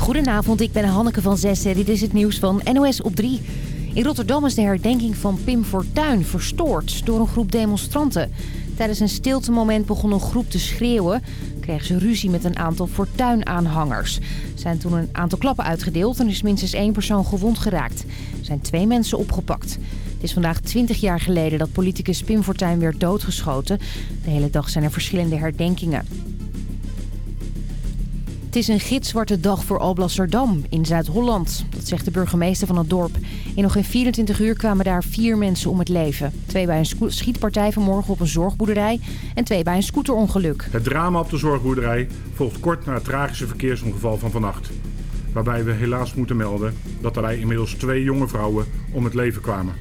Goedenavond, ik ben Hanneke van Zessen. Dit is het nieuws van NOS op 3. In Rotterdam is de herdenking van Pim Fortuyn verstoord door een groep demonstranten. Tijdens een stiltemoment begon een groep te schreeuwen. Kregen ze ruzie met een aantal Fortuyn-aanhangers. Er zijn toen een aantal klappen uitgedeeld en is minstens één persoon gewond geraakt. Er zijn twee mensen opgepakt. Het is vandaag 20 jaar geleden dat politicus Pim Fortuyn werd doodgeschoten. De hele dag zijn er verschillende herdenkingen. Het is een gitzwarte dag voor Alblasserdam in Zuid-Holland. Dat zegt de burgemeester van het dorp. In nog geen 24 uur kwamen daar vier mensen om het leven. Twee bij een schietpartij vanmorgen op een zorgboerderij en twee bij een scooterongeluk. Het drama op de zorgboerderij volgt kort na het tragische verkeersongeval van vannacht. Waarbij we helaas moeten melden dat er inmiddels twee jonge vrouwen om het leven kwamen.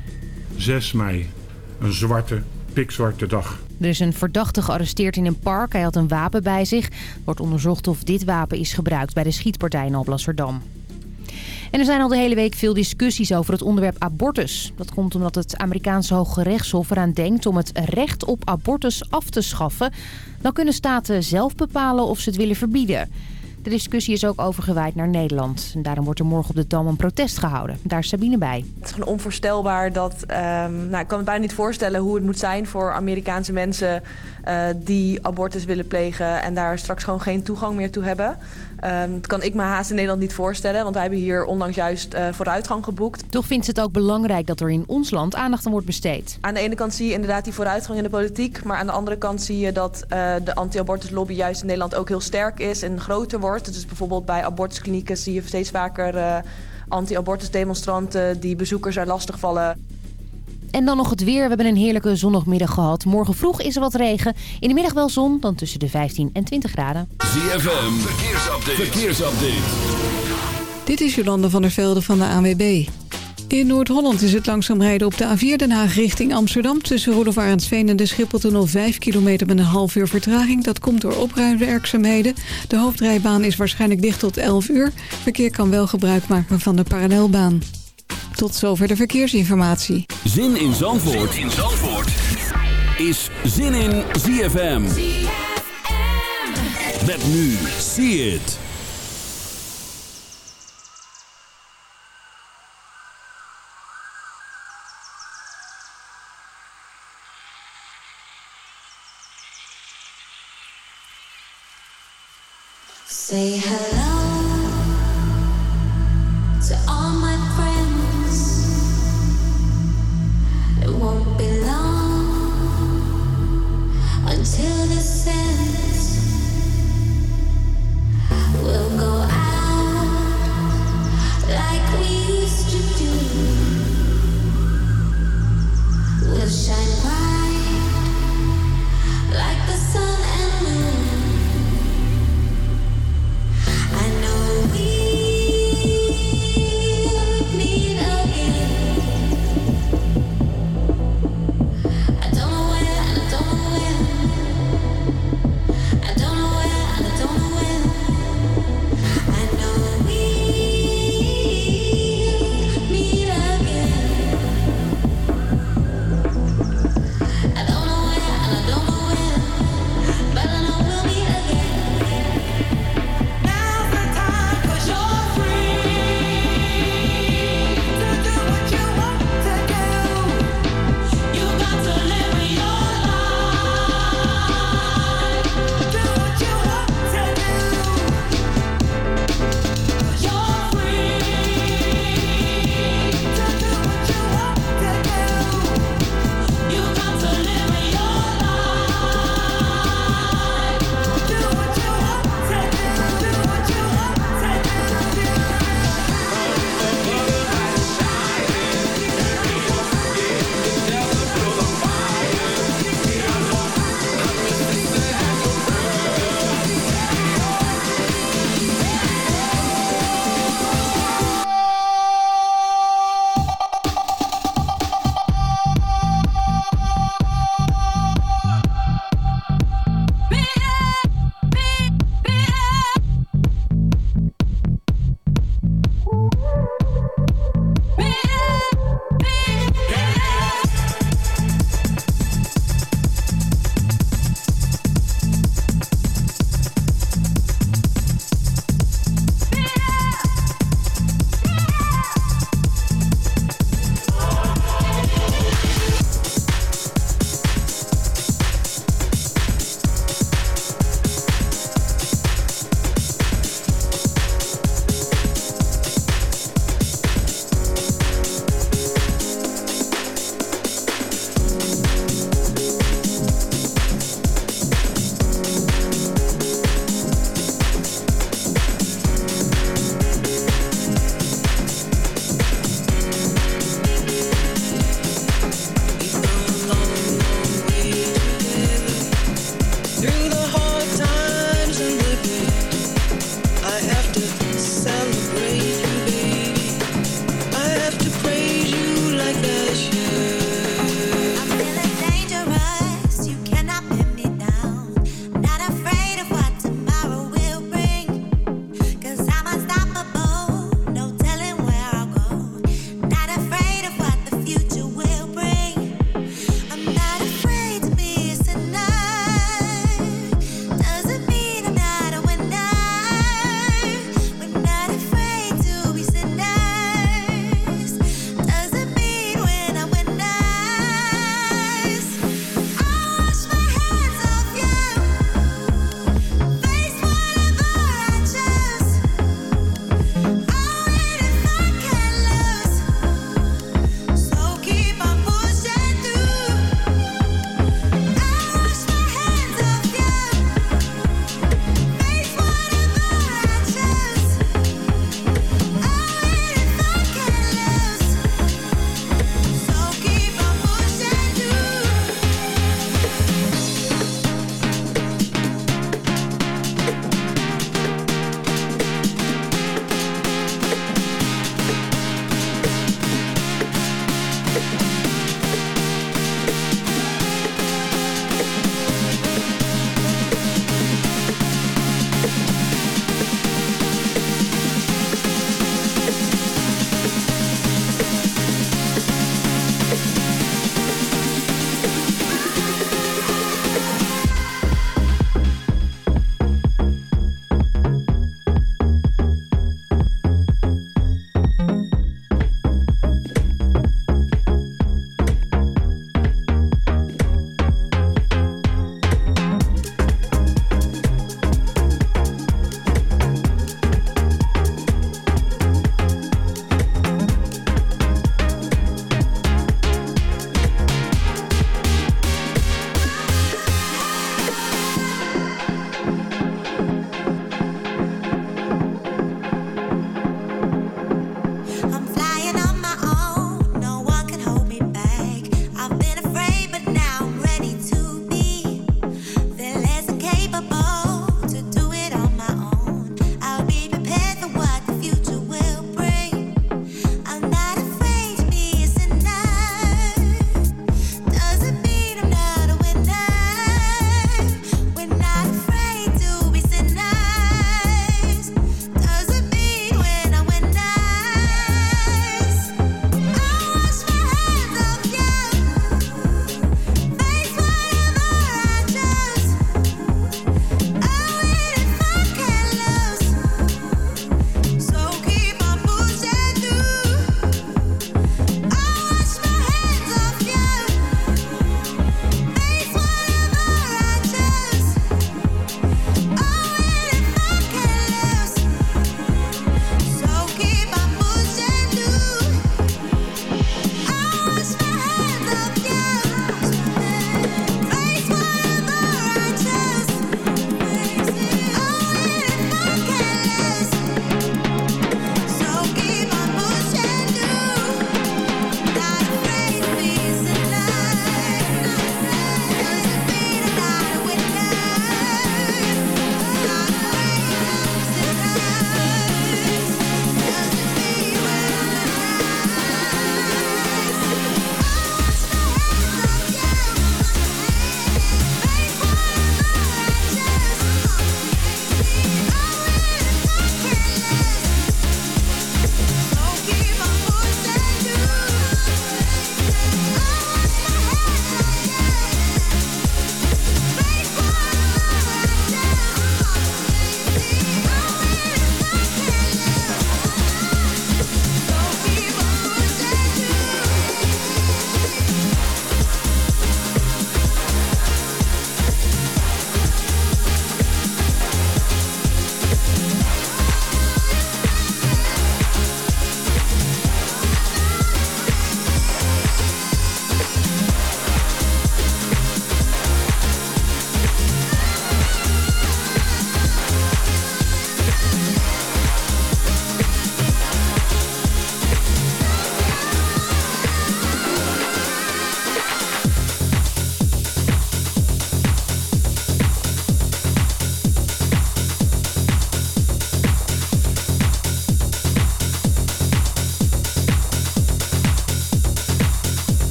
6 mei, een zwarte, dag. Er is een verdachte gearresteerd in een park. Hij had een wapen bij zich. wordt onderzocht of dit wapen is gebruikt bij de schietpartij in Alblasserdam. En er zijn al de hele week veel discussies over het onderwerp abortus. Dat komt omdat het Amerikaanse Hoge Rechtshof eraan denkt om het recht op abortus af te schaffen. Dan kunnen staten zelf bepalen of ze het willen verbieden. De discussie is ook overgewaaid naar Nederland. En daarom wordt er morgen op de Dam een protest gehouden. Daar is Sabine bij. Het is gewoon onvoorstelbaar dat... Um, nou, ik kan me bijna niet voorstellen hoe het moet zijn voor Amerikaanse mensen... Uh, die abortus willen plegen en daar straks gewoon geen toegang meer toe hebben. Um, dat kan ik me haast in Nederland niet voorstellen, want wij hebben hier onlangs juist uh, vooruitgang geboekt. Toch vindt ze het ook belangrijk dat er in ons land aandacht aan wordt besteed. Aan de ene kant zie je inderdaad die vooruitgang in de politiek, maar aan de andere kant zie je dat uh, de anti-abortuslobby juist in Nederland ook heel sterk is en groter wordt. Dus bijvoorbeeld bij abortusklinieken zie je steeds vaker uh, anti-abortus demonstranten die bezoekers er lastigvallen. En dan nog het weer. We hebben een heerlijke zondagmiddag gehad. Morgen vroeg is er wat regen. In de middag wel zon, dan tussen de 15 en 20 graden. ZFM, verkeersupdate. verkeersupdate. Dit is Jolande van der Velde van de ANWB. In Noord-Holland is het langzaam rijden op de A4 Den Haag richting Amsterdam... tussen Roelof en de Schipholtunnel 5 kilometer met een half uur vertraging. Dat komt door opruimwerkzaamheden. De hoofdrijbaan is waarschijnlijk dicht tot 11 uur. Verkeer kan wel gebruik maken van de parallelbaan. Tot zover de verkeersinformatie. Zin in Zandvoort, zin in Zandvoort. is Zin in ZFM. ZFM. Met nu, see it. Say hello.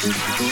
Thank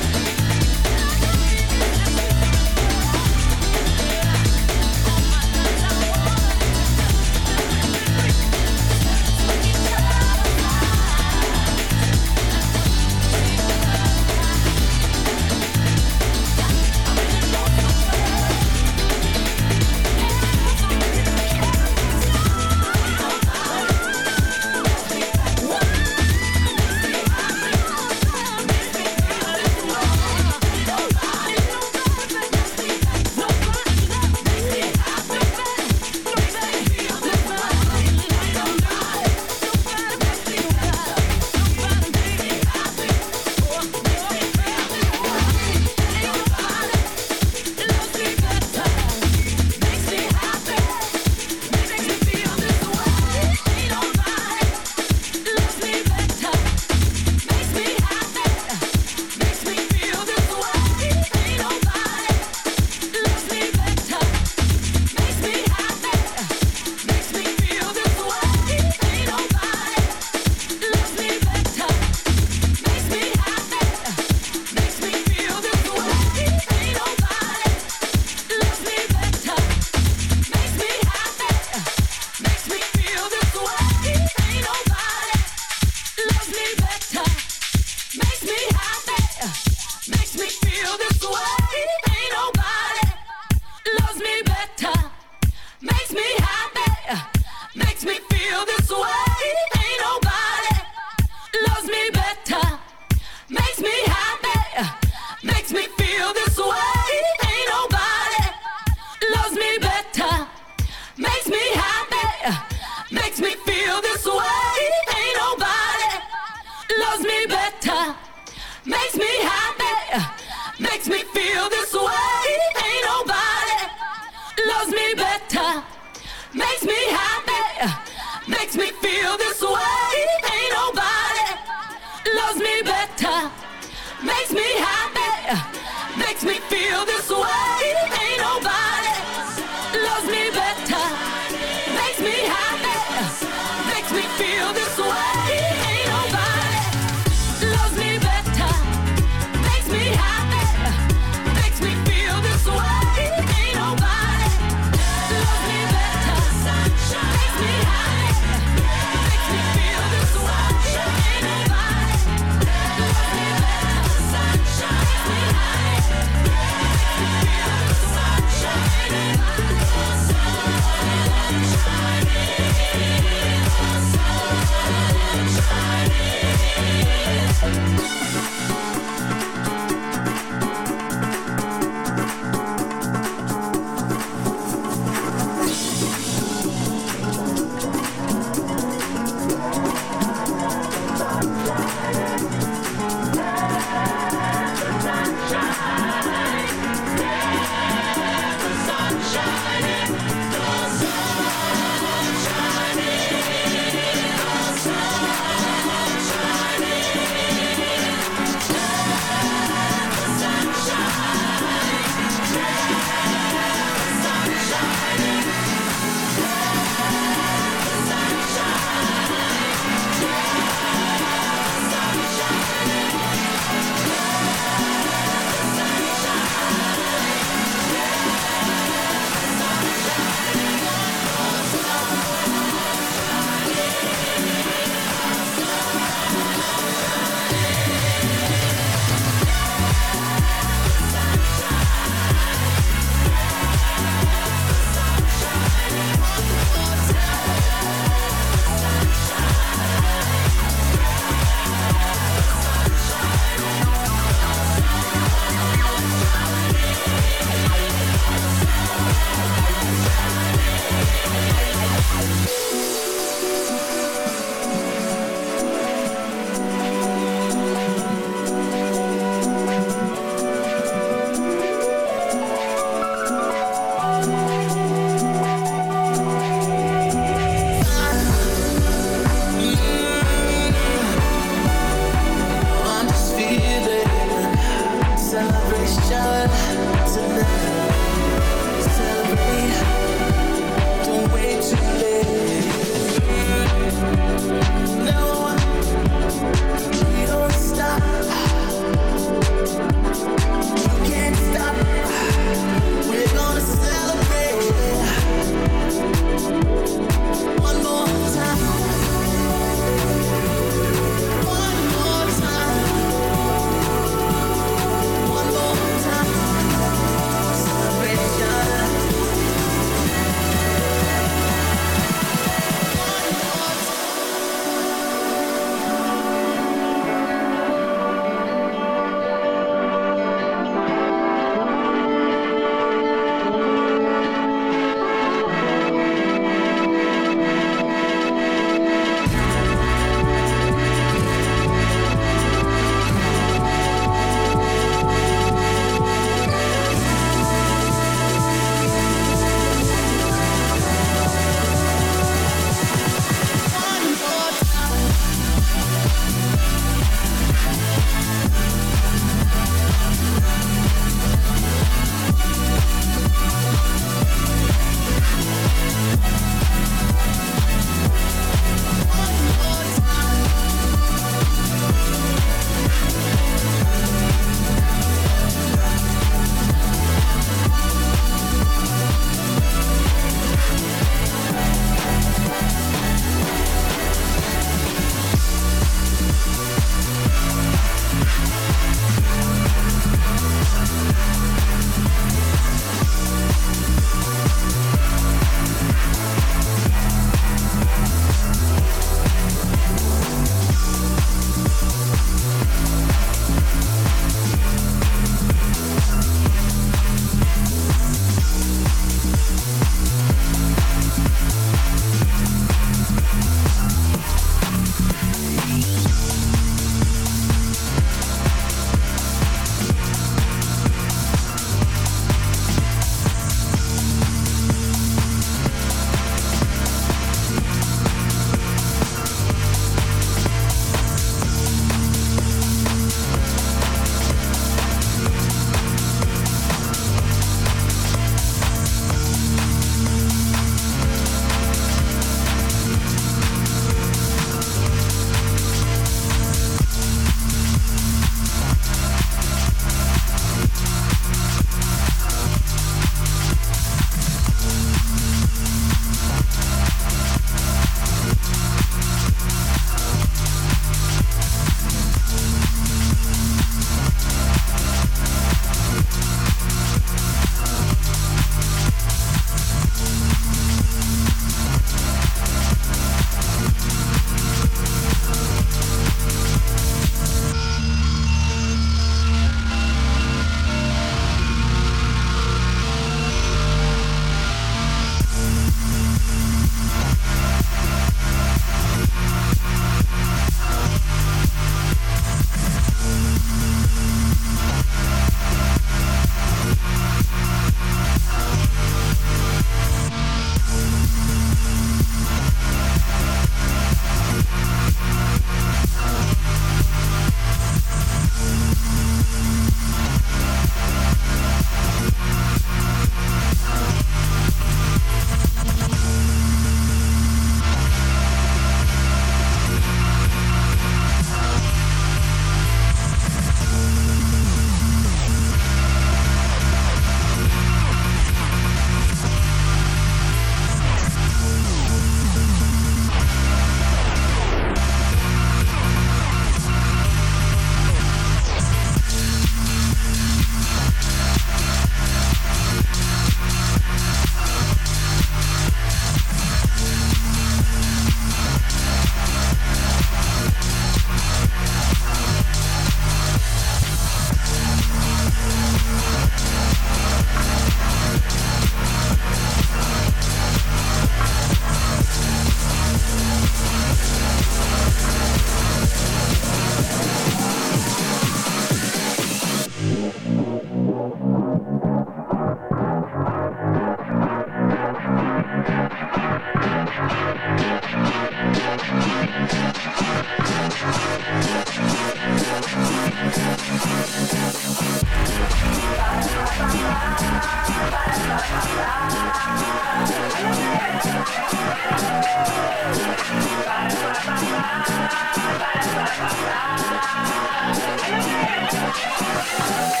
Bye.